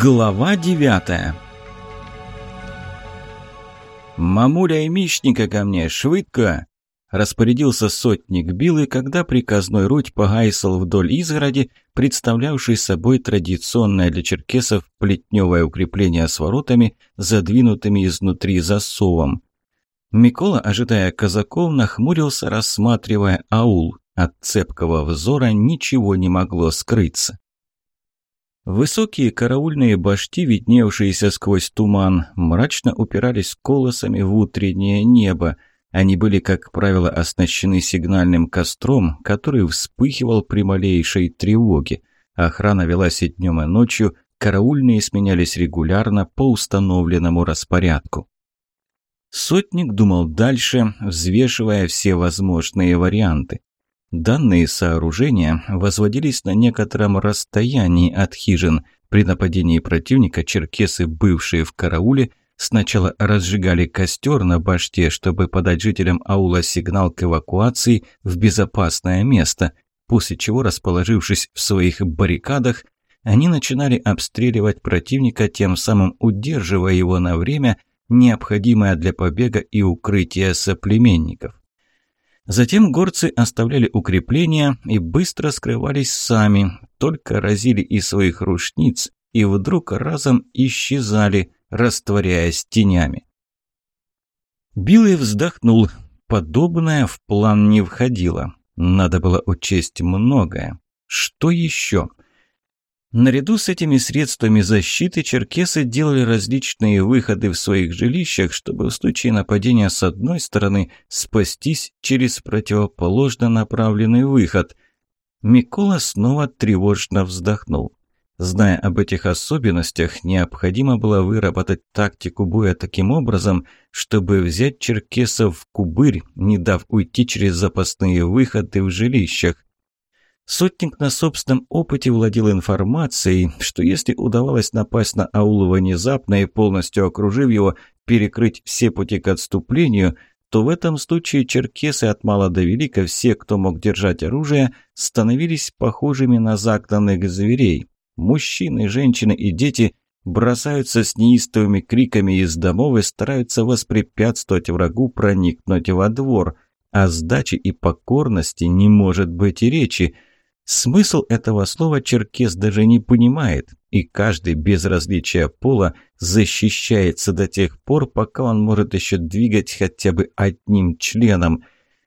Глава девятая «Мамуля и Мищника ко мне, швидко!» Распорядился сотник Билы, когда приказной руть погайсал вдоль изгороди, представлявшей собой традиционное для черкесов плетневое укрепление с воротами, задвинутыми изнутри засовом. Микола, ожидая казаков, нахмурился, рассматривая аул. От цепкого взора ничего не могло скрыться. Высокие караульные башти, видневшиеся сквозь туман, мрачно упирались колосами в утреннее небо. Они были, как правило, оснащены сигнальным костром, который вспыхивал при малейшей тревоге. Охрана велась и днем, и ночью, караульные сменялись регулярно по установленному распорядку. Сотник думал дальше, взвешивая все возможные варианты. Данные сооружения возводились на некотором расстоянии от хижин. При нападении противника черкесы, бывшие в карауле, сначала разжигали костер на баште, чтобы подать жителям аула сигнал к эвакуации в безопасное место, после чего, расположившись в своих баррикадах, они начинали обстреливать противника, тем самым удерживая его на время, необходимое для побега и укрытия соплеменников. Затем горцы оставляли укрепления и быстро скрывались сами, только разили из своих рушниц и вдруг разом исчезали, растворяясь тенями. Билый вздохнул. Подобное в план не входило. Надо было учесть многое. Что еще? Наряду с этими средствами защиты черкесы делали различные выходы в своих жилищах, чтобы в случае нападения с одной стороны спастись через противоположно направленный выход. Микола снова тревожно вздохнул. Зная об этих особенностях, необходимо было выработать тактику боя таким образом, чтобы взять черкесов в кубырь, не дав уйти через запасные выходы в жилищах. Сотник на собственном опыте владел информацией, что если удавалось напасть на аул внезапно и полностью окружив его, перекрыть все пути к отступлению, то в этом случае черкесы от мала до велика, все, кто мог держать оружие, становились похожими на загнанных зверей. Мужчины, женщины и дети бросаются с неистовыми криками из домов и стараются воспрепятствовать врагу проникнуть во двор. О сдаче и покорности не может быть и речи – Смысл этого слова черкес даже не понимает, и каждый без различия пола защищается до тех пор, пока он может еще двигать хотя бы одним членом.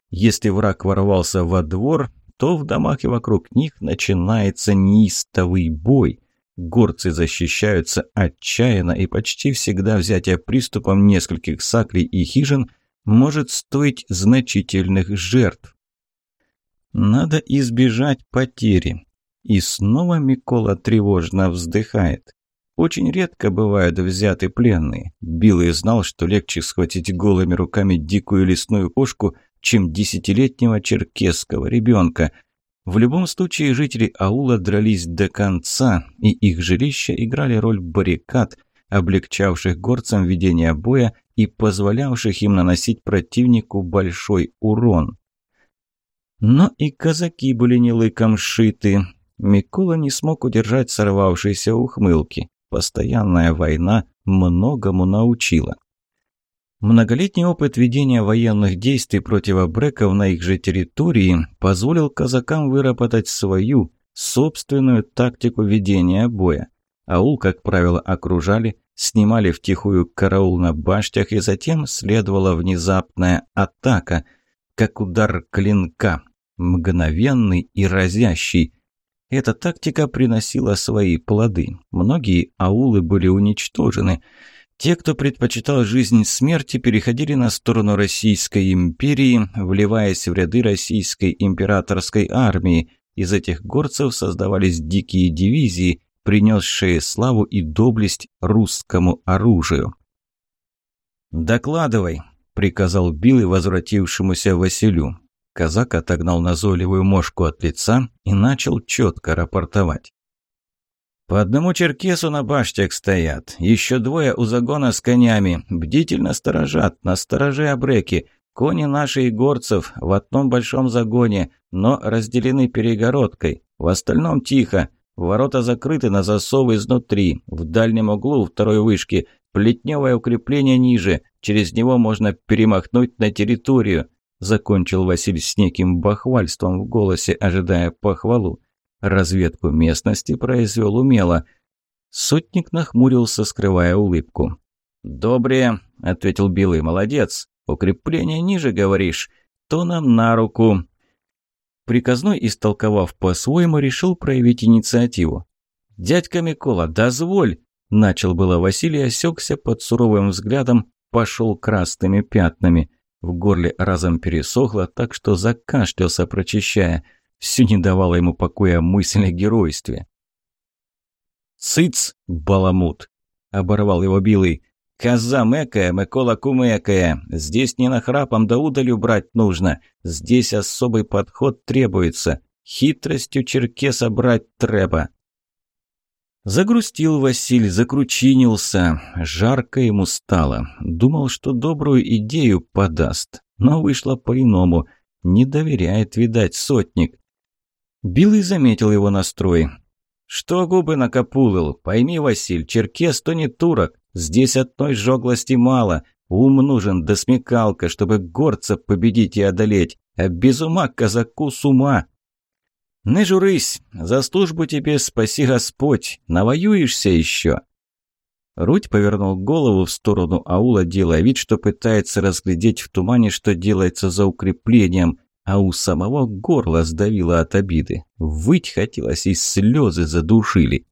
Если враг ворвался во двор, то в домах и вокруг них начинается неистовый бой. Горцы защищаются отчаянно, и почти всегда взятие приступом нескольких саклей и хижин может стоить значительных жертв. Надо избежать потери. И снова Микола тревожно вздыхает. Очень редко бывают взяты пленные. Билый знал, что легче схватить голыми руками дикую лесную кошку, чем десятилетнего черкесского ребенка. В любом случае жители аула дрались до конца, и их жилища играли роль баррикад, облегчавших горцам ведение боя и позволявших им наносить противнику большой урон. Но и казаки были не лыком шиты. Микола не смог удержать сорвавшейся ухмылки. Постоянная война многому научила. Многолетний опыт ведения военных действий против абреков на их же территории позволил казакам выработать свою, собственную тактику ведения боя. Аул, как правило, окружали, снимали втихую караул на баштях, и затем следовала внезапная атака – как удар клинка, мгновенный и разящий. Эта тактика приносила свои плоды. Многие аулы были уничтожены. Те, кто предпочитал жизнь смерти, переходили на сторону Российской империи, вливаясь в ряды Российской императорской армии. Из этих горцев создавались дикие дивизии, принесшие славу и доблесть русскому оружию. «Докладывай», приказал Билл возвратившемуся Василю. Казак отогнал назойливую мошку от лица и начал четко рапортовать. «По одному черкесу на баштях стоят. Еще двое у загона с конями. Бдительно сторожат. На стороже обреки. Кони наши и горцев в одном большом загоне, но разделены перегородкой. В остальном тихо. Ворота закрыты на засов изнутри. В дальнем углу второй вышки плетневое укрепление ниже. Через него можно перемахнуть на территорию. Закончил Василий с неким бахвальством в голосе, ожидая похвалу. Разведку местности произвел умело. Сотник нахмурился, скрывая улыбку. «Добрее», — ответил Белый, — «молодец. Укрепление ниже, говоришь? То нам на руку. Приказной, истолковав по-своему, решил проявить инициативу. «Дядька Микола, дозволь!» Начал было Василий, осекся под суровым взглядом, пошел красными пятнами. В горле разом пересохло, так что закашлялся, прочищая. Все не давало ему покоя мысль о геройстве. «Цыц, баламут!» — оборвал его Билый. «Коза мэкая, Микола кумэкая. Здесь не нахрапом да удалю брать нужно. Здесь особый подход требуется. Хитростью черкеса брать треба». Загрустил Василь, закручинился. Жарко ему стало. Думал, что добрую идею подаст. Но вышло по-иному. Не доверяет, видать, сотник. Билый заметил его настрой. «Что губы накопулил? Пойми, Василь, черкес то не турок. Здесь одной жоглости мало. Ум нужен, да смекалка, чтобы горца победить и одолеть. А без ума казаку с ума. Не журись, за службу тебе спаси Господь, навоюешься еще. Руть повернул голову в сторону аула, делая вид, что пытается разглядеть в тумане, что делается за укреплением, а у самого горло сдавило от обиды. Выть хотелось, и слезы задушили.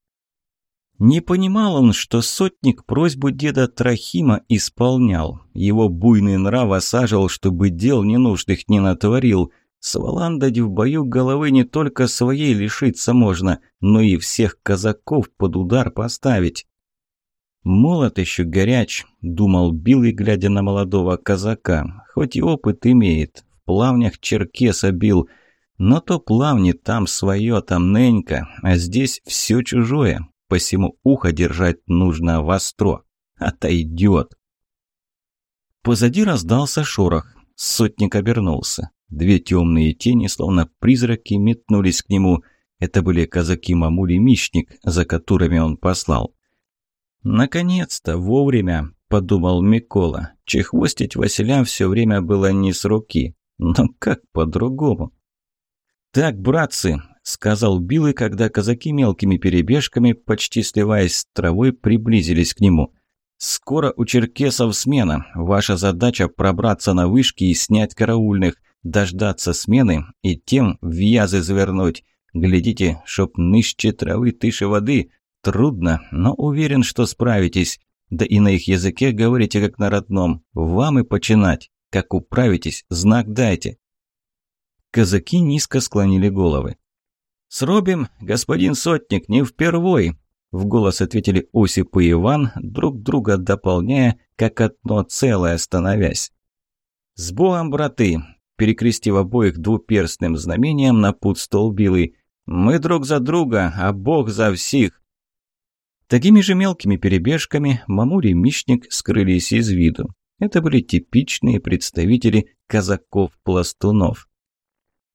Не понимал он, что сотник просьбу деда Трахима исполнял. Его буйный нрав осаживал, чтобы дел ненужных не натворил. Сваландать в бою головы не только своей лишиться можно, но и всех казаков под удар поставить. «Молот еще горяч», — думал Билый, глядя на молодого казака. «Хоть и опыт имеет, в плавнях черкеса бил, но то плавни там свое, там ненька, а здесь все чужое, посему ухо держать нужно востро. Отойдет. Позади раздался шорох. Сотник обернулся. Две темные тени, словно призраки, метнулись к нему. Это были казаки-мамули Мишник, за которыми он послал. «Наконец-то, вовремя!» – подумал Микола. Чехвостить Василя все время было не с руки. Но как по-другому? «Так, братцы, — сказал Билый, когда казаки мелкими перебежками, почти сливаясь с травой, приблизились к нему. «Скоро у черкесов смена. Ваша задача — пробраться на вышки и снять караульных, дождаться смены и тем вязы завернуть. Глядите, чтоб ныще травы, тыше воды. Трудно, но уверен, что справитесь. Да и на их языке говорите как на родном. Вам и починать. Как управитесь, знак дайте». Казаки низко склонили головы. «Сробим, господин сотник, не впервой!» В голос ответили Осип и Иван, друг друга дополняя, как одно целое становясь. «С Богом, браты!» Перекрестив обоих двуперстным знамением, напутствовал Билый. «Мы друг за друга, а Бог за всех!» Такими же мелкими перебежками Мамури и Мишник скрылись из виду. Это были типичные представители казаков-пластунов.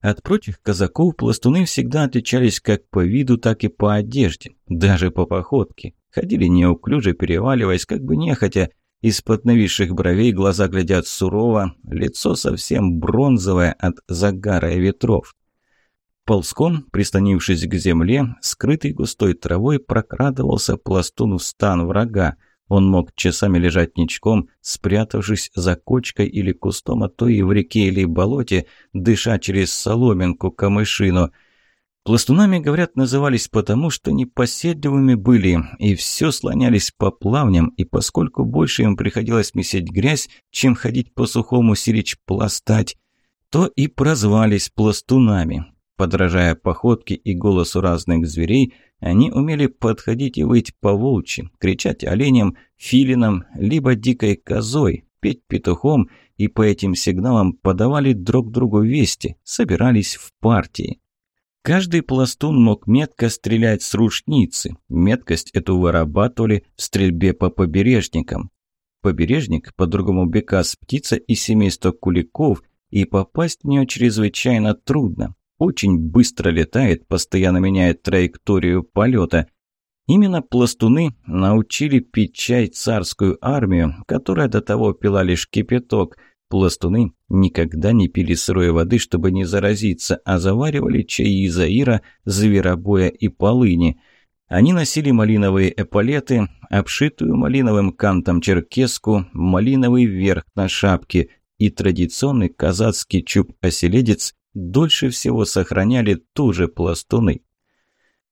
От прочих казаков пластуны всегда отличались как по виду, так и по одежде, даже по походке. Ходили неуклюже, переваливаясь, как бы нехотя. Из-под нависших бровей глаза глядят сурово, лицо совсем бронзовое от загара и ветров. Ползком, прислонившись к земле, скрытый густой травой, прокрадывался пластун в стан врага – он мог часами лежать ничком, спрятавшись за кочкой или кустом, а то и в реке или болоте, дыша через соломинку камышину. Пластунами, говорят, назывались потому, что непоседливыми были и все слонялись по плавням, и поскольку больше им приходилось месить грязь, чем ходить по сухому сирич пластать, то и прозвались пластунами. Подражая походке и голосу разных зверей, они умели подходить и выйти по волчьи, кричать оленям, филинам, либо дикой козой, петь петухом, и по этим сигналам подавали друг другу вести, собирались в партии. Каждый пластун мог метко стрелять с рушницы. Меткость эту вырабатывали в стрельбе по побережникам. Побережник, по-другому бекас, птица из семейства куликов, и попасть в нее чрезвычайно трудно. очень быстро летает, постоянно меняет траекторию полета. Именно пластуны научили пить чай царскую армию, которая до того пила лишь кипяток. Пластуны никогда не пили сырой воды, чтобы не заразиться, а заваривали чаи из аира, зверобоя и полыни. Они носили малиновые эполеты, обшитую малиновым кантом черкеску, малиновый верх на шапке и традиционный казацкий чуб-оселедец дольше всего сохраняли ту же пластуны.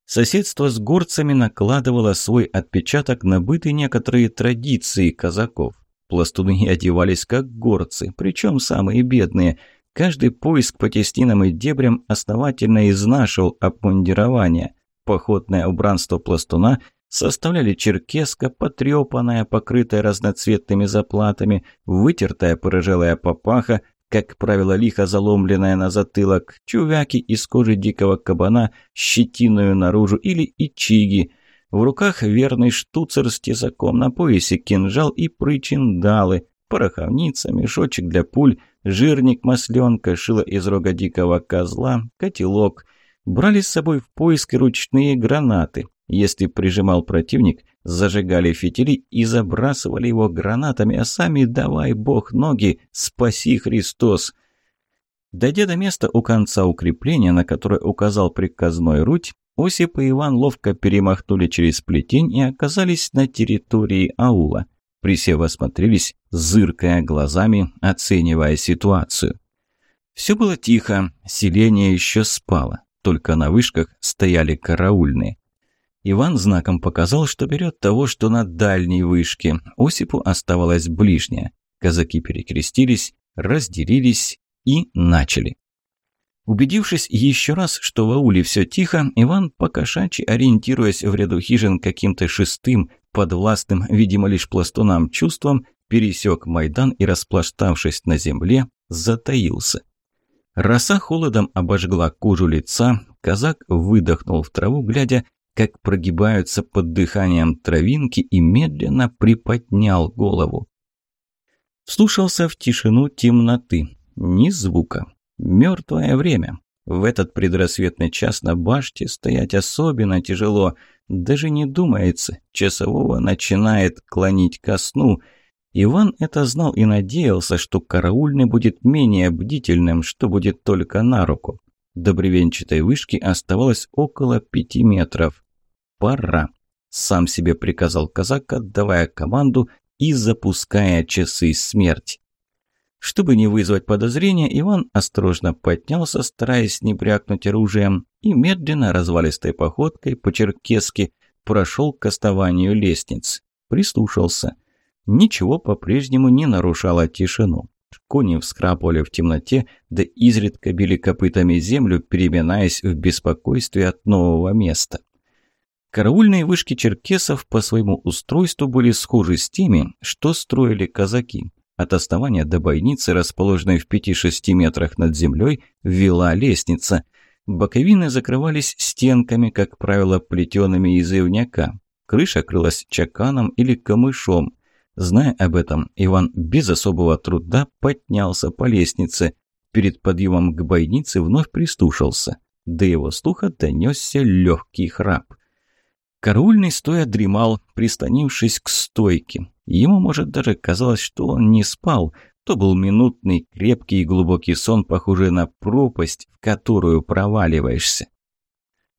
Соседство с горцами накладывало свой отпечаток на быт и некоторые традиции казаков. Пластуны одевались как горцы, причем самые бедные. Каждый поиск по теснинам и дебрям основательно изнашивал обмундирование. Походное убранство пластуна составляли черкеска, потрепанная, покрытая разноцветными заплатами, вытертая порыжелая папаха, как правило, лихо заломленная на затылок, чувяки из кожи дикого кабана, щетиную наружу или ичиги. В руках верный штуцер с тесаком на поясе, кинжал и причиндалы, пороховница, мешочек для пуль, жирник, масленка, шило из рога дикого козла, котелок. Брали с собой в поиск ручные гранаты. Если прижимал противник, зажигали фитили и забрасывали его гранатами, а сами «давай, Бог, ноги, спаси Христос!» Дойдя до места у конца укрепления, на которое указал приказной Руть, Осип и Иван ловко перемахнули через плетень и оказались на территории аула. Присев осмотрелись, зыркая глазами, оценивая ситуацию. Все было тихо, селение еще спало, только на вышках стояли караульные. Иван знаком показал, что берет того, что на дальней вышке. Осипу оставалась ближняя. Казаки перекрестились, разделились и начали. Убедившись еще раз, что в ауле все тихо, Иван, покошачьи ориентируясь в ряду хижин каким-то шестым, подвластным, видимо, лишь пластунам чувством, пересек Майдан и, распластавшись на земле, затаился. Роса холодом обожгла кожу лица, казак выдохнул в траву, глядя, как прогибаются под дыханием травинки и медленно приподнял голову. Вслушался в тишину темноты. Ни звука. Мертвое время. В этот предрассветный час на баште стоять особенно тяжело. Даже не думается, часового начинает клонить ко сну. Иван это знал и надеялся, что караульный будет менее бдительным, что будет только на руку. До бревенчатой вышки оставалось около пяти метров пора», – сам себе приказал казак, отдавая команду и запуская часы смерти. Чтобы не вызвать подозрения, Иван осторожно поднялся, стараясь не брякнуть оружием, и медленно, развалистой походкой по-черкесски прошел к основанию лестницы. Прислушался. Ничего по-прежнему не нарушало тишину. Кони вскрапывали в темноте, да изредка били копытами землю, переминаясь в беспокойстве от нового места. Караульные вышки черкесов по своему устройству были схожи с теми, что строили казаки. От основания до бойницы, расположенной в 5-6 метрах над землей, вела лестница. Боковины закрывались стенками, как правило, плетеными из ивняка. Крыша крылась чаканом или камышом. Зная об этом, Иван без особого труда поднялся по лестнице. Перед подъемом к бойнице вновь пристушился. До его слуха донесся легкий храп. Караульный стоя дремал, пристанившись к стойке. Ему, может, даже казалось, что он не спал. То был минутный, крепкий и глубокий сон, похожий на пропасть, в которую проваливаешься.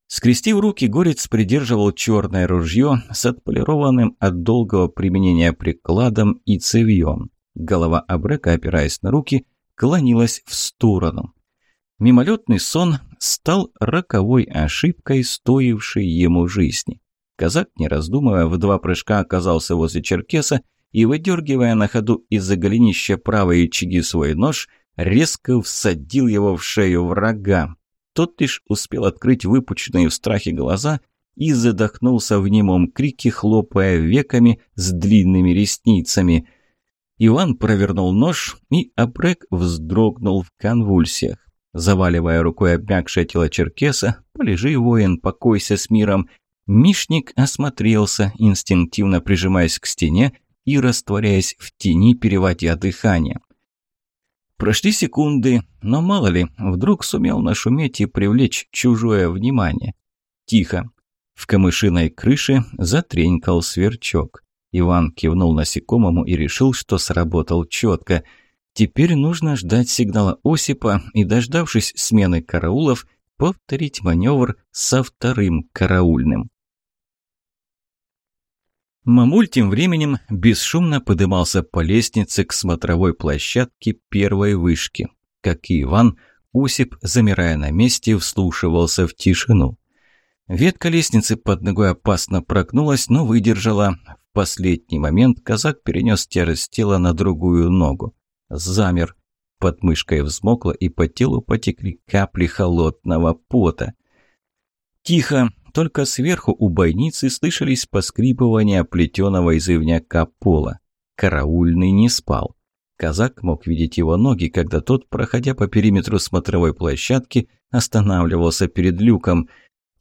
Скрестив руки, Горец придерживал черное ружье с отполированным от долгого применения прикладом и цевьем. Голова Абрека, опираясь на руки, клонилась в сторону. Мимолетный сон стал роковой ошибкой, стоившей ему жизни. Казак, не раздумывая, в два прыжка оказался возле черкеса и, выдергивая на ходу из-за голенища правой чиги свой нож, резко всадил его в шею врага. Тот лишь успел открыть выпученные в страхе глаза и задохнулся в немом крике, хлопая веками с длинными ресницами. Иван провернул нож, и Абрек вздрогнул в конвульсиях. Заваливая рукой обмякшее тело черкеса, «Полежи, воин, покойся с миром», Мишник осмотрелся, инстинктивно прижимаясь к стене и растворяясь в тени, переводя дыхание. Прошли секунды, но мало ли, вдруг сумел нашуметь и привлечь чужое внимание. Тихо. В камышиной крыше затренькал сверчок. Иван кивнул насекомому и решил, что сработал четко. Теперь нужно ждать сигнала Осипа и, дождавшись смены караулов, повторить маневр со вторым караульным. Мамуль тем временем бесшумно подымался по лестнице к смотровой площадке первой вышки. Как и Иван, Осип, замирая на месте, вслушивался в тишину. Ветка лестницы под ногой опасно прогнулась, но выдержала. В последний момент казак перенес тяжесть тела на другую ногу. Замер. Под мышкой взмокло, и по телу потекли капли холодного пота. Тихо, только сверху у бойницы слышались поскрипывания плетеного из ивняка пола. Караульный не спал. Казак мог видеть его ноги, когда тот, проходя по периметру смотровой площадки, останавливался перед люком.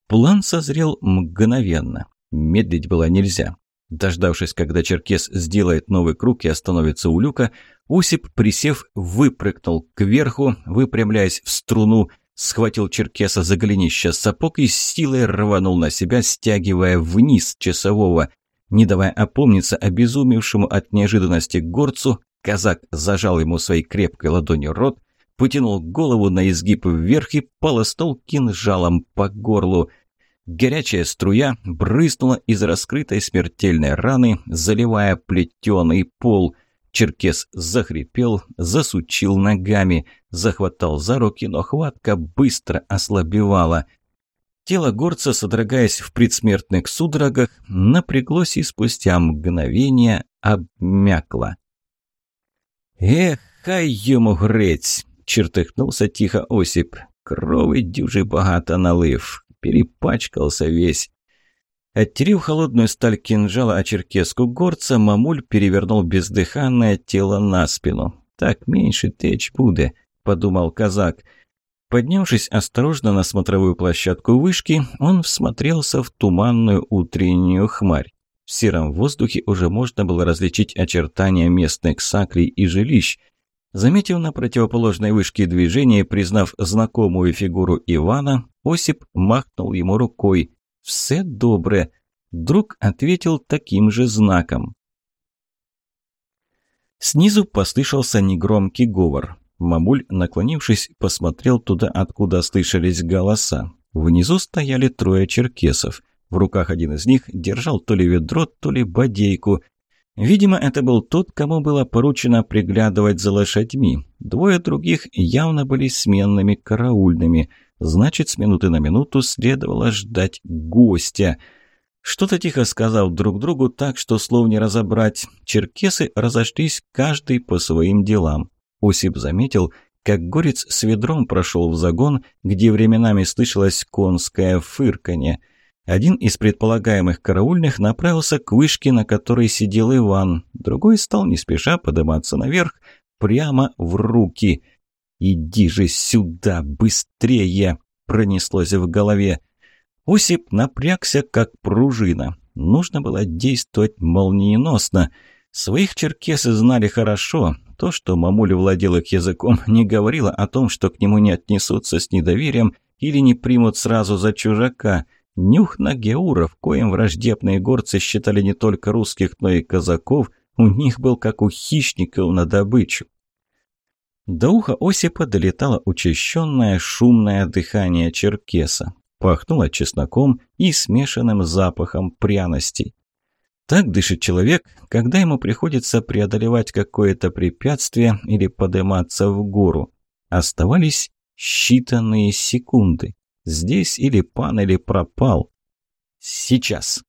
План созрел мгновенно. Медлить было нельзя. Дождавшись, когда Черкес сделает новый круг и остановится у люка, Усип, присев, выпрыгнул кверху, выпрямляясь в струну, схватил черкеса за голенище сапог и с силой рванул на себя, стягивая вниз часового. Не давая опомниться обезумевшему от неожиданности горцу, казак зажал ему своей крепкой ладонью рот, потянул голову на изгиб вверх и полоснул кинжалом по горлу. Горячая струя брызнула из раскрытой смертельной раны, заливая плетеный пол – Черкес захрипел, засучил ногами, захватал за руки, но хватка быстро ослабевала. Тело горца, содрогаясь в предсмертных судорогах, напряглось и спустя мгновение обмякло. «Эх, хай ему греть!» — чертыхнулся тихо Осип. «Крови дюжи богато налив, перепачкался весь». Оттерев холодную сталь кинжала о черкеску горца, мамуль перевернул бездыханное тело на спину. «Так меньше течь буде», — подумал казак. Поднявшись осторожно на смотровую площадку вышки, он всмотрелся в туманную утреннюю хмарь. В сером воздухе уже можно было различить очертания местных саклей и жилищ. Заметив на противоположной вышке движение, признав знакомую фигуру Ивана, Осип махнул ему рукой. «Все добре», — друг ответил таким же знаком. Снизу послышался негромкий говор. Мамуль, наклонившись, посмотрел туда, откуда слышались голоса. Внизу стояли трое черкесов. В руках один из них держал то ли ведро, то ли бодейку. Видимо, это был тот, кому было поручено приглядывать за лошадьми. Двое других явно были сменными караульными – Значит, с минуты на минуту следовало ждать гостя. Что-то тихо сказав друг другу так, что слов не разобрать, черкесы разошлись каждый по своим делам. Осип заметил, как горец с ведром прошел в загон, где временами слышалось конское фырканье. Один из предполагаемых караульных направился к вышке, на которой сидел Иван. Другой стал не спеша подниматься наверх, прямо в руки – «Иди же сюда, быстрее!» – пронеслось в голове. Осип напрягся, как пружина. Нужно было действовать молниеносно. Своих черкесы знали хорошо. То, что мамуля владел их языком, не говорило о том, что к нему не отнесутся с недоверием или не примут сразу за чужака. Нюх на геуров, коим враждебные горцы считали не только русских, но и казаков, у них был как у хищников на добычу. До уха Осипа долетало учащенное шумное дыхание черкеса. Пахнуло чесноком и смешанным запахом пряностей. Так дышит человек, когда ему приходится преодолевать какое-то препятствие или подниматься в гору. Оставались считанные секунды. Здесь или пан, или пропал. Сейчас.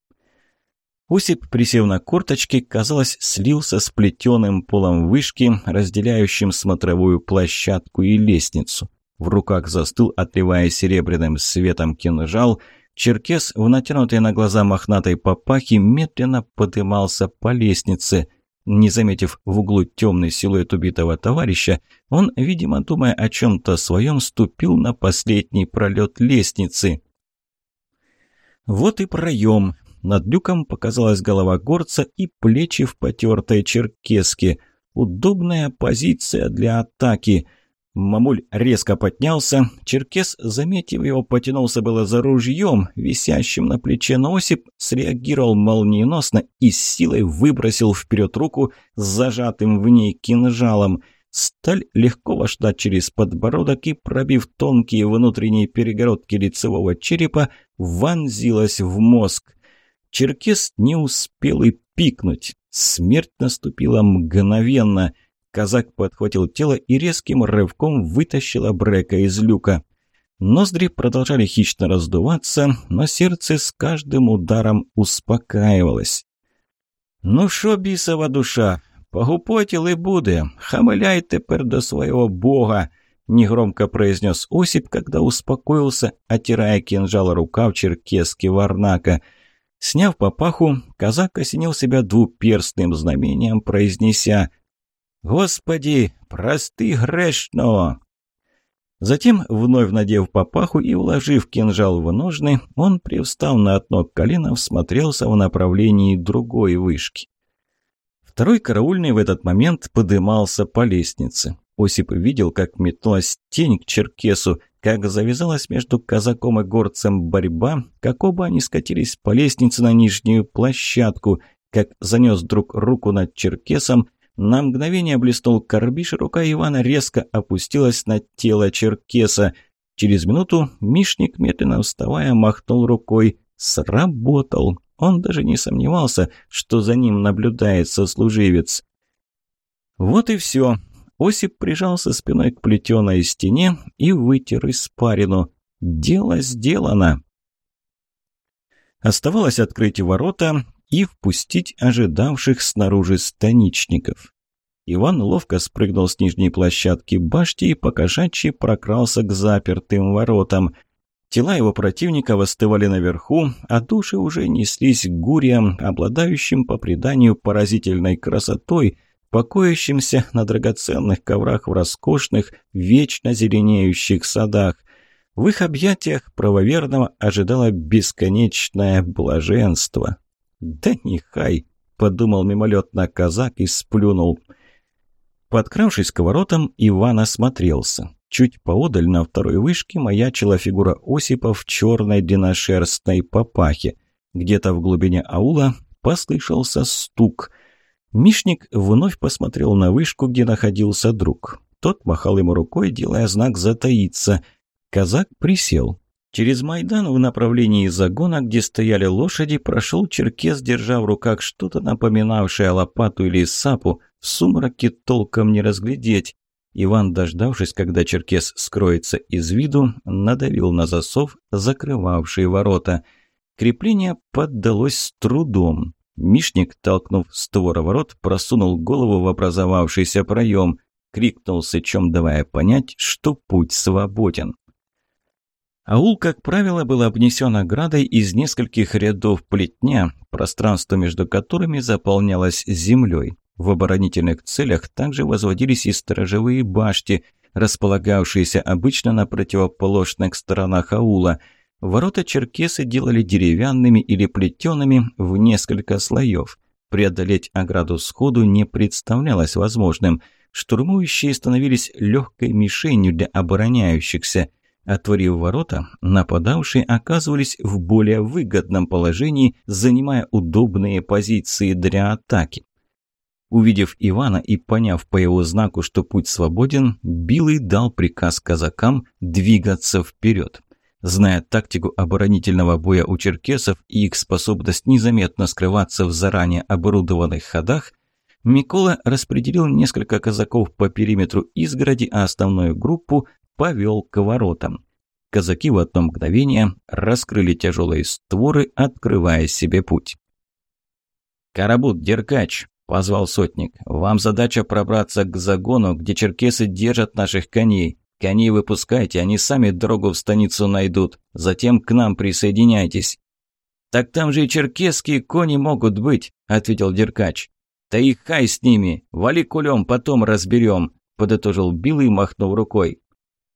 Усип, присев на корточки, казалось, слился с плетеным полом вышки, разделяющим смотровую площадку и лестницу. В руках застыл, отливая серебряным светом кинжал. Черкес, в натянутой на глаза мохнатой папахе, медленно подымался по лестнице. Не заметив в углу темный силуэт убитого товарища, он, видимо, думая о чем-то своем, ступил на последний пролет лестницы. Вот и проем, над люком показалась голова горца и плечи в потертой черкеске. Удобная позиция для атаки. Мамуль резко поднялся. Черкес, заметив его, потянулся было за ружьем, висящим на плече, но Осип среагировал молниеносно и с силой выбросил вперед руку с зажатым в ней кинжалом. Сталь легко вошла через подбородок и, пробив тонкие внутренние перегородки лицевого черепа, вонзилась в мозг. Черкес не успел и пикнуть. Смерть наступила мгновенно – Казак подхватил тело и резким рывком вытащил Абрека из люка. Ноздри продолжали хищно раздуваться, но сердце с каждым ударом успокаивалось. «Ну шо, бісова душа, погупотіли буде, хамиляй тепер до своего бога!» негромко произнес Осип, когда успокоился, отирая кинжал рукав черкески Варнака. Сняв папаху, казак осенил себя двуперстным знамением, произнеся «Господи, прости грешно!» Затем, вновь надев папаху и уложив кинжал в ножны, он, привстал на одно колено, всмотрелся в направлении другой вышки. Второй караульный в этот момент подымался по лестнице. Осип видел, как метнулась тень к черкесу, как завязалась между казаком и горцем борьба, как оба они скатились по лестнице на нижнюю площадку, как занес друг руку над черкесом, на мгновение блеснул карбиш, рука Ивана резко опустилась на тело черкеса. Через минуту Мишник, медленно вставая, махнул рукой. Сработал. Он даже не сомневался, что за ним наблюдает сослуживец. Вот и все. Осип прижался спиной к плетеной стене и вытер испарину. Дело сделано. Оставалось открыть ворота и впустить ожидавших снаружи станичников. Иван ловко спрыгнул с нижней площадки башти и покошачьи прокрался к запертым воротам. Тела его противника выстывали наверху, а души уже неслись к гуриям, обладающим по преданию поразительной красотой, покоящимся на драгоценных коврах в роскошных, вечно зеленеющих садах. В их объятиях правоверного ожидало бесконечное блаженство. «Да нехай!» — подумал мимолетно казак и сплюнул. Подкравшись к воротам, Иван осмотрелся. Чуть поодаль на второй вышке маячила фигура Осипа в черной длинношерстной папахе. Где-то в глубине аула послышался стук. Мишник вновь посмотрел на вышку, где находился друг. Тот махал ему рукой, делая знак «затаиться». Казак присел. Через Майдан в направлении загона, где стояли лошади, прошел черкес, держа в руках что-то напоминавшее лопату или сапу. В сумраке толком не разглядеть. Иван, дождавшись, когда черкес скроется из виду, надавил на засов, закрывавший ворота. Крепление поддалось с трудом. Мишник, толкнув створа ворот, просунул голову в образовавшийся проем. Крикнул сычом, давая понять, что путь свободен. Аул, как правило, был обнесен оградой из нескольких рядов плетня, пространство между которыми заполнялось землей. В оборонительных целях также возводились и сторожевые башти, располагавшиеся обычно на противоположных сторонах аула. Ворота черкесы делали деревянными или плетеными в несколько слоев. Преодолеть ограду сходу не представлялось возможным. Штурмующие становились легкой мишенью для обороняющихся – Отворив ворота, нападавшие оказывались в более выгодном положении, занимая удобные позиции для атаки. Увидев Ивана и поняв по его знаку, что путь свободен, Билый дал приказ казакам двигаться вперед. Зная тактику оборонительного боя у черкесов и их способность незаметно скрываться в заранее оборудованных ходах, Микола распределил несколько казаков по периметру изгороди, а основную группу повел к воротам. Казаки в одно мгновение раскрыли тяжелые створы, открывая себе путь. «Карабут, Деркач!» – позвал сотник. «Вам задача пробраться к загону, где черкесы держат наших коней. Коней выпускайте, они сами дорогу в станицу найдут. Затем к нам присоединяйтесь». «Так там же и черкесские кони могут быть», – ответил Деркач. «Да и хай с ними! Вали кулем, потом разберем», – подытожил Билый, махнув рукой.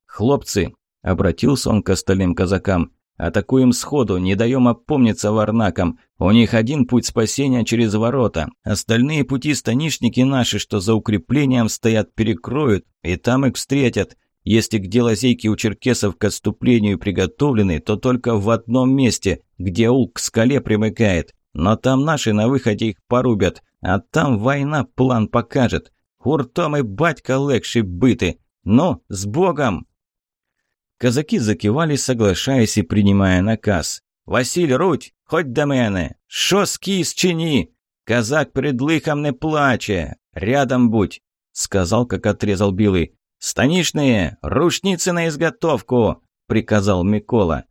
«Хлопцы!» – обратился он к остальным казакам. Атакуем сходу, не даем опомниться варнакам. У них один путь спасения через ворота. Остальные пути станишники наши, что за укреплением стоят, перекроют, и там их встретят. Если где лазейки у черкесов к отступлению приготовлены, то только в одном месте, где ул к скале примыкает. Но там наши на выходе их порубят, а там война план покажет. Хуртом и батька легші быты. Ну, с Богом!» Казаки закивали, соглашаясь и принимая наказ. «Василь, руть, хоть до мене! Шо скіс чини? Казак перед лихом не плаче! Рядом будь!» Сказал, как отрезал Билый. «Станишные, рушницы на изготовку!» Приказал Микола.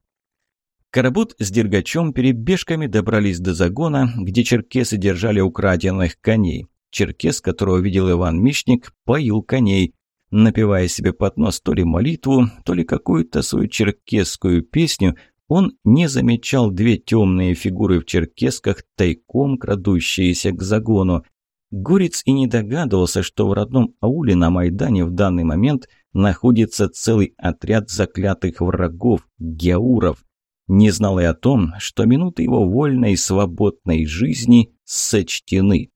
Карабут с Дергачом перебежками добрались до загона, где черкесы держали украденных коней. Черкес, которого видел Иван Мишник, поил коней, напевая себе под нос то ли молитву, то ли какую-то свою черкесскую песню, он не замечал две темные фигуры в черкесках, тайком крадущиеся к загону. Горец и не догадывался, что в родном ауле на Майдане в данный момент находится целый отряд заклятых врагов, геауров. Не знал и о том, что минуты его вольной, свободной жизни сочтены.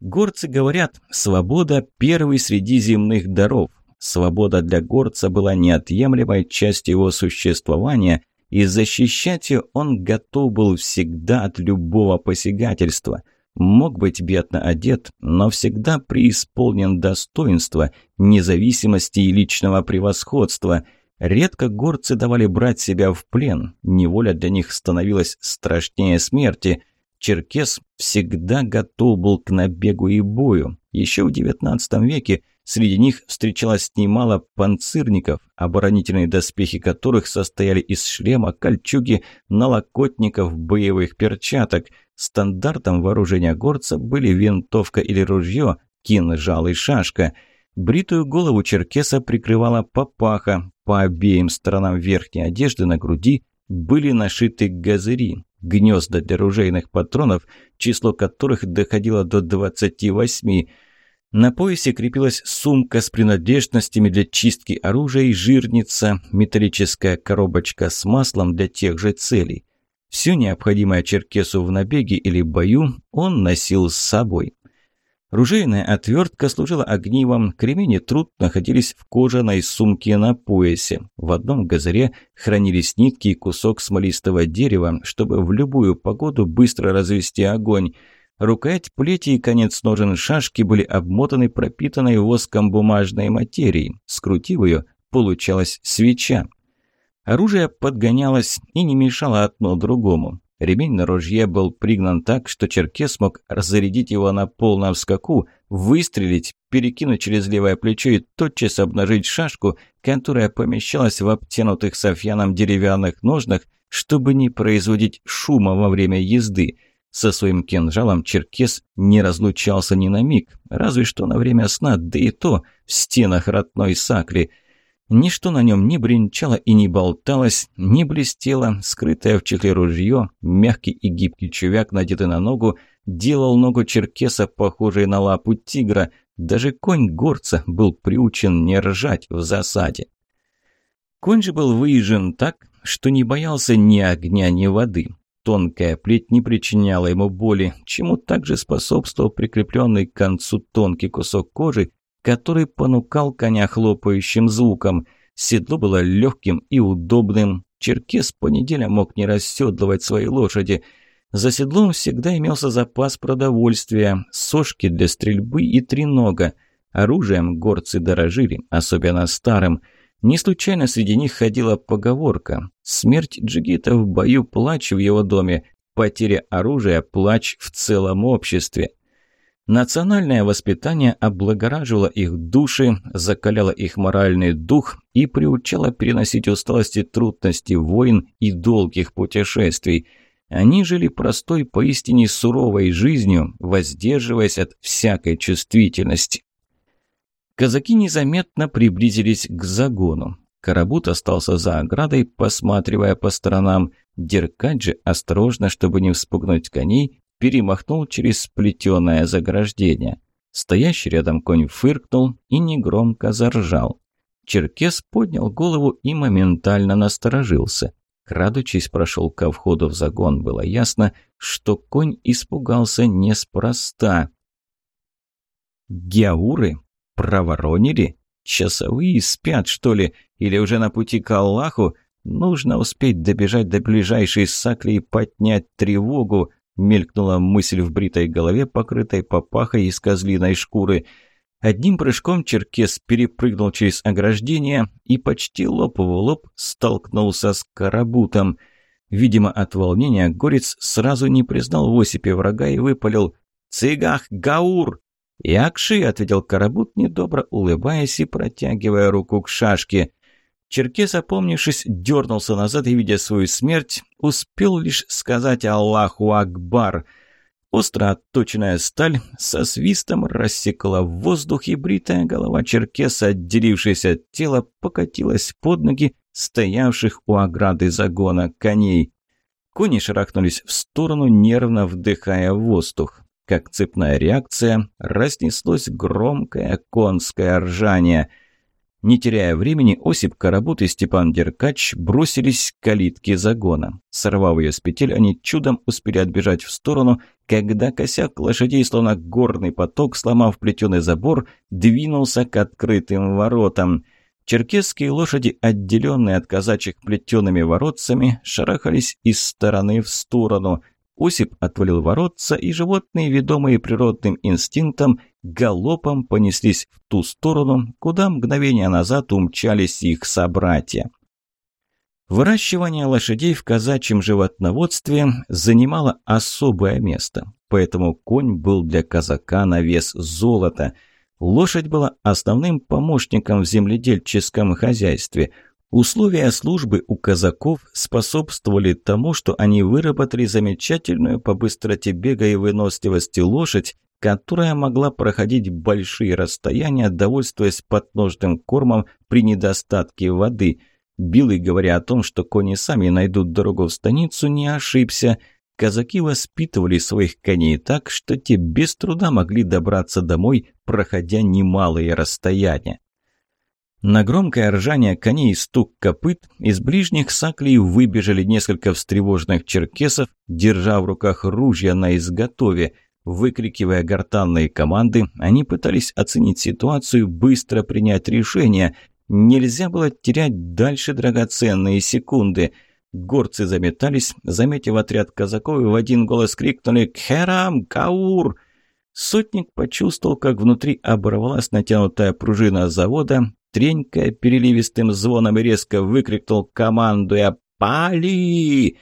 Горцы говорят, свобода – первый среди земных даров. Свобода для горца была неотъемлемой частью его существования, и защищать ее он готов был всегда от любого посягательства. Мог быть бедно одет, но всегда преисполнен достоинства, независимости и личного превосходства – Редко горцы давали брать себя в плен, неволя для них становилась страшнее смерти. Черкес всегда готов был к набегу и бою. Еще в XIX веке среди них встречалось немало панцирников, оборонительные доспехи которых состояли из шлема, кольчуги, налокотников, боевых перчаток. Стандартом вооружения горца были винтовка или ружье, кинжал и шашка – Бритую голову черкеса прикрывала папаха. По обеим сторонам верхней одежды на груди были нашиты газыри, гнезда для ружейных патронов, число которых доходило до 28. На поясе крепилась сумка с принадлежностями для чистки оружия и жирница, металлическая коробочка с маслом для тех же целей. Все необходимое черкесу в набеге или бою он носил с собой. Ружейная отвертка служила огнивом, кремень и труд находились в кожаной сумке на поясе. В одном газаре хранились нитки и кусок смолистого дерева, чтобы в любую погоду быстро развести огонь. Рукоять плети и конец ножен шашки были обмотаны пропитанной воском бумажной материей. Скрутив ее, получалась свеча. Оружие подгонялось и не мешало одно другому. Ремень на ружье был пригнан так, что Черкес смог разрядить его на полном скаку, выстрелить, перекинуть через левое плечо и тотчас обнажить шашку, которая помещалась в обтянутых софьяном деревянных ножнах, чтобы не производить шума во время езды. Со своим кинжалом Черкес не разлучался ни на миг, разве что на время сна, да и то в стенах родной сакли – Ничто на нем не бренчало и не болталось, не блестело, скрытое в чехле ружье, мягкий и гибкий чувяк, надетый на ногу, делал ногу черкеса, похожей на лапу тигра. Даже конь горца был приучен не ржать в засаде. Конь же был выезжен так, что не боялся ни огня, ни воды. Тонкая плеть не причиняла ему боли, чему также способствовал прикрепленный к концу тонкий кусок кожи, который понукал коня хлопающим звуком. Седло было легким и удобным. Черкес по неделям мог не расседлывать свои лошади. За седлом всегда имелся запас продовольствия, сошки для стрельбы и тренога. Оружием горцы дорожили, особенно старым. Не случайно среди них ходила поговорка «Смерть джигита в бою, плач в его доме, потеря оружия, плач в целом обществе». Национальное воспитание облагораживало их души, закаляло их моральный дух и приучало переносить усталости трудности войн и долгих путешествий. Они жили простой, поистине суровой жизнью, воздерживаясь от всякой чувствительности. Казаки незаметно приблизились к загону. Карабут остался за оградой, посматривая по сторонам. Деркач же, осторожно, чтобы не вспугнуть коней, перемахнул через сплетенное заграждение. Стоящий рядом конь фыркнул и негромко заржал. Черкес поднял голову и моментально насторожился. Крадучись, прошел ко входу в загон. Было ясно, что конь испугался неспроста. Геауры? Проворонили? Часовые спят, что ли? Или уже на пути к Аллаху? Нужно успеть добежать до ближайшей сакли и поднять тревогу. Мелькнула мысль в бритой голове, покрытой попахой из козлиной шкуры. Одним прыжком черкес перепрыгнул через ограждение и почти лоб в лоб столкнулся с карабутом. Видимо, от волнения горец сразу не признал в Осипе врага и выпалил «Цигах Гаур!» «Якши!» — ответил Карабут, недобро улыбаясь и протягивая руку к шашке. Черкес, опомнившись, дернулся назад и, видя свою смерть, успел лишь сказать «Аллаху Акбар!». Остро отточенная сталь со свистом рассекла в воздух, и бритая голова Черкеса, отделившись от тела, покатилась под ноги стоявших у ограды загона коней. Кони шарахнулись в сторону, нервно вдыхая воздух. Как цепная реакция, разнеслось громкое конское ржание. Не теряя времени, Осип Карабут и Степан Деркач бросились к калитке загона. Сорвав ее с петель, они чудом успели отбежать в сторону, когда косяк лошадей, словно горный поток, сломав плетеный забор, двинулся к открытым воротам. Черкесские лошади, отделенные от казачьих плетеными воротцами, шарахались из стороны в сторону – Осип отвалил воротца, и животные, ведомые природным инстинктом, галопом понеслись в ту сторону, куда мгновение назад умчались их собратья. Выращивание лошадей в казачьем животноводстве занимало особое место, поэтому конь был для казака на вес золота. Лошадь была основным помощником в земледельческом хозяйстве – Условия службы у казаков способствовали тому, что они выработали замечательную по быстроте бега и выносливости лошадь, которая могла проходить большие расстояния, довольствуясь подножным кормом при недостатке воды. Билый, говоря о том, что кони сами найдут дорогу в станицу, не ошибся. Казаки воспитывали своих коней так, что те без труда могли добраться домой, проходя немалые расстояния. На громкое ржание коней и стук копыт из ближних саклей выбежали несколько встревоженных черкесов, держа в руках ружья на изготове. Выкрикивая гортанные команды, они пытались оценить ситуацию, быстро принять решение. Нельзя было терять дальше драгоценные секунды. Горцы заметались, заметив отряд казаков, и в один голос крикнули «Кхерам! Каур!» Сотник почувствовал, как внутри оборвалась натянутая пружина завода, тренькая переливистым звоном и резко выкрикнул, командуя «Пали!».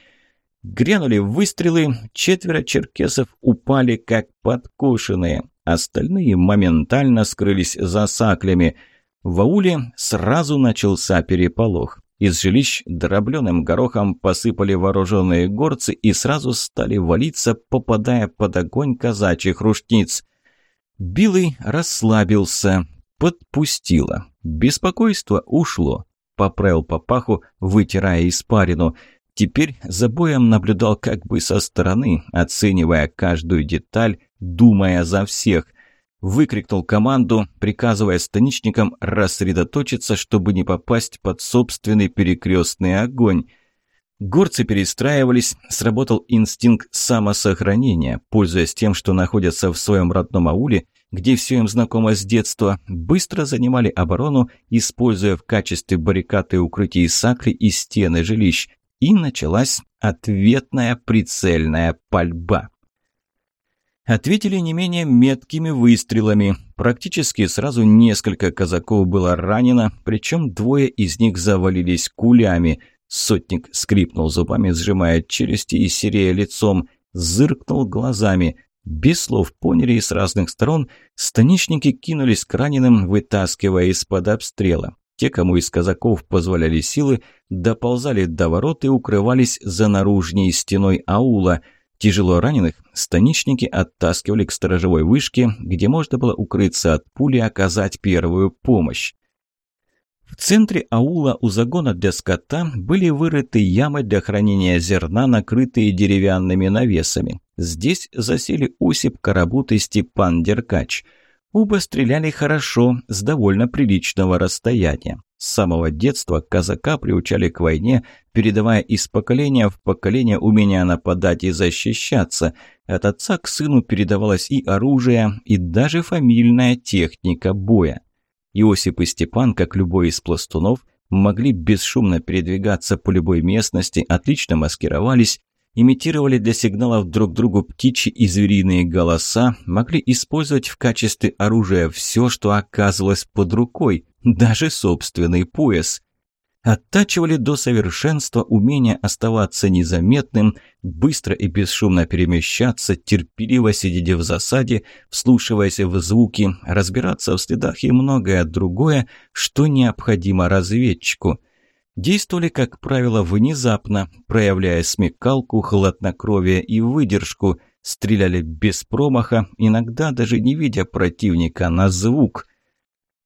Грянули выстрелы, четверо черкесов упали как подкошенные. Остальные моментально скрылись за саклями. В ауле сразу начался переполох. Из жилищ дробленым горохом посыпали вооруженные горцы и сразу стали валиться, попадая под огонь казачьих рушниц. Билый расслабился, подпустило. Беспокойство ушло. Поправил папаху, вытирая испарину. Теперь за боем наблюдал как бы со стороны, оценивая каждую деталь, думая за всех. Выкрикнул команду, приказывая станичникам рассредоточиться, чтобы не попасть под собственный перекрестный огонь. Горцы перестраивались, сработал инстинкт самосохранения, пользуясь тем, что находятся в своем родном ауле, где все им знакомо с детства, быстро занимали оборону, используя в качестве баррикад и укрытий сакли и стены жилищ. И началась ответная прицельная пальба. Ответили не менее меткими выстрелами. Практически сразу несколько казаков было ранено, причем двое из них завалились кулями. Сотник скрипнул зубами, сжимая челюсти и серея лицом, зыркнул глазами – без слов поняли и с разных сторон станичники кинулись к раненым, вытаскивая из-под обстрела. Те, кому из казаков позволяли силы, доползали до ворот и укрывались за наружней стеной аула. Тяжело раненых станичники оттаскивали к сторожевой вышке, где можно было укрыться от пули и оказать первую помощь. В центре аула у загона для скота были вырыты ямы для хранения зерна, накрытые деревянными навесами. Здесь засели Осип Карабут и Степан Деркач. Оба стреляли хорошо, с довольно приличного расстояния. С самого детства казака приучали к войне, передавая из поколения в поколение умение нападать и защищаться. От отца к сыну передавалось и оружие, и даже фамильная техника боя. Иосип и Степан, как любой из пластунов, могли бесшумно передвигаться по любой местности, отлично маскировались, имитировали для сигналов друг другу птичьи и звериные голоса, могли использовать в качестве оружия все, что оказывалось под рукой, даже собственный пояс. Оттачивали до совершенства умение оставаться незаметным, быстро и бесшумно перемещаться, терпеливо сидеть в засаде, вслушиваясь в звуки, разбираться в следах и многое другое, что необходимо разведчику. Действовали, как правило, внезапно, проявляя смекалку, хладнокровие и выдержку, стреляли без промаха, иногда даже не видя противника на звук –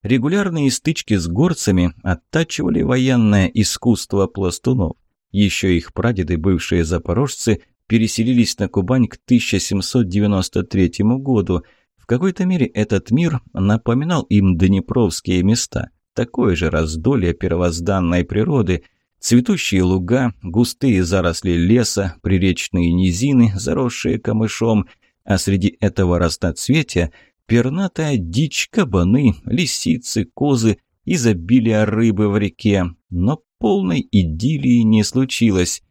Регулярные стычки с горцами оттачивали военное искусство пластунов. Еще их прадеды, бывшие запорожцы, переселились на Кубань к 1793 году. В какой-то мере этот мир напоминал им днепровские места. Такое же раздолье первозданной природы – Цветущие луга, густые заросли леса, приречные низины, заросшие камышом, а среди этого разноцветия пернатая дичь, кабаны, лисицы, козы, изобилие рыбы в реке. Но полной идиллии не случилось.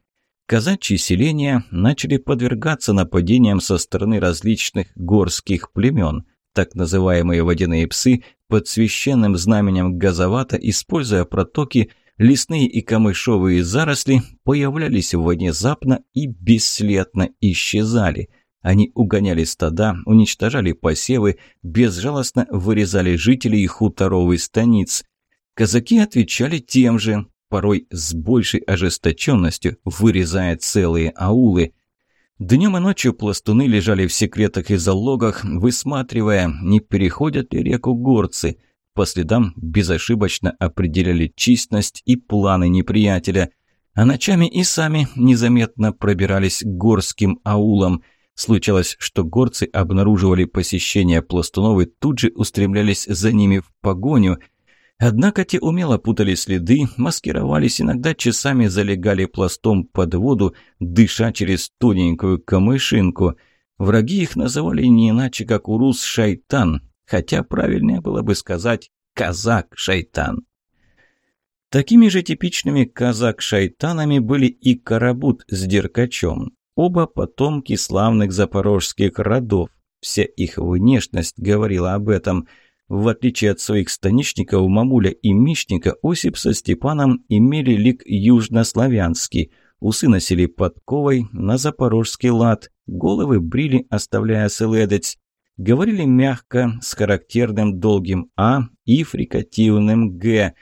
Казачьи селения начали подвергаться нападениям со стороны различных горских племен. Так называемые водяные псы под священным знаменем газовата, используя протоки, лесные и камышовые заросли, появлялись внезапно и бесследно исчезали – они угоняли стада, уничтожали посевы, безжалостно вырезали жителей хуторов и станиц. Казаки отвечали тем же, порой с большей ожесточенностью, вырезая целые аулы. Днем и ночью пластуны лежали в секретах и залогах, высматривая, не переходят ли реку горцы. По следам безошибочно определяли численность и планы неприятеля. А ночами и сами незаметно пробирались к горским аулам – Случалось, что горцы обнаруживали посещение пластунов и тут же устремлялись за ними в погоню. Однако те умело путали следы, маскировались, иногда часами залегали пластом под воду, дыша через тоненькую камышинку. Враги их называли не иначе, как урус-шайтан, хотя правильнее было бы сказать «казак-шайтан». Такими же типичными казак-шайтанами были и Карабут с Деркачем. Оба потомки славных запорожских родов. Вся их внешность говорила об этом. В отличие от своих станичников, Мамуля и Мищника, Осип со Степаном имели лик южнославянский. Усы носили подковой на запорожский лад, головы брили, оставляя селедец. Говорили мягко, с характерным долгим «а» и фрикативным «г».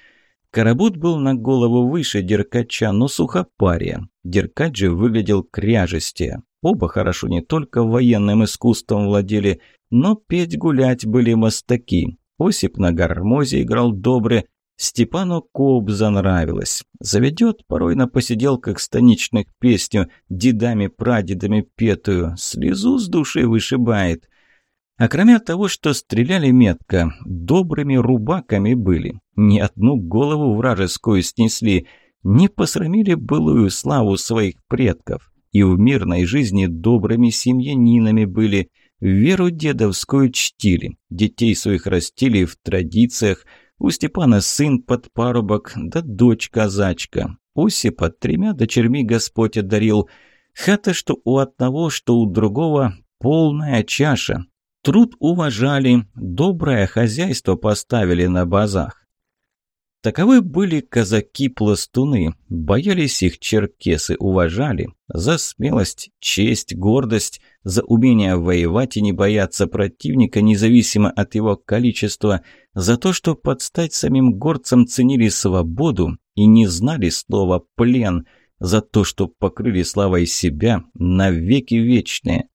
Карабут был на голову выше Деркача, но сухопария. Деркач же выглядел кряжестее. Оба хорошо не только военным искусством владели, но петь-гулять были мастаки. Осип на гармозе играл добре, Степану Кобза нравилось. Заведет порой на посиделках станичных песню, дедами-прадедами петую, слезу с души вышибает. А кроме того, что стреляли метко, добрыми рубаками были. Ни одну голову вражескую снесли, не посрамили былую славу своих предков. И в мирной жизни добрыми семьянинами были, веру дедовскую чтили, детей своих растили в традициях, у Степана сын под парубок, да дочь казачка. Осипа тремя дочерьми Господь одарил. Хата, что у одного, что у другого, полная чаша. Труд уважали, доброе хозяйство поставили на базах. Таковы были казаки-пластуны, боялись их черкесы, уважали. За смелость, честь, гордость, за умение воевать и не бояться противника, независимо от его количества, за то, что под стать самим горцам ценили свободу и не знали слова «плен», за то, что покрыли славой себя навеки вечные.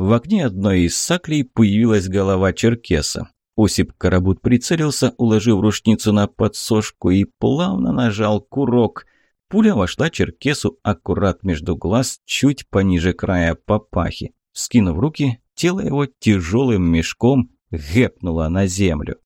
В окне одной из саклей появилась голова черкеса. Осип Карабут прицелился, уложив рушницу на подсошку и плавно нажал курок. Пуля вошла черкесу аккурат между глаз, чуть пониже края папахи. Скинув руки, тело его тяжелым мешком гэпнуло на землю.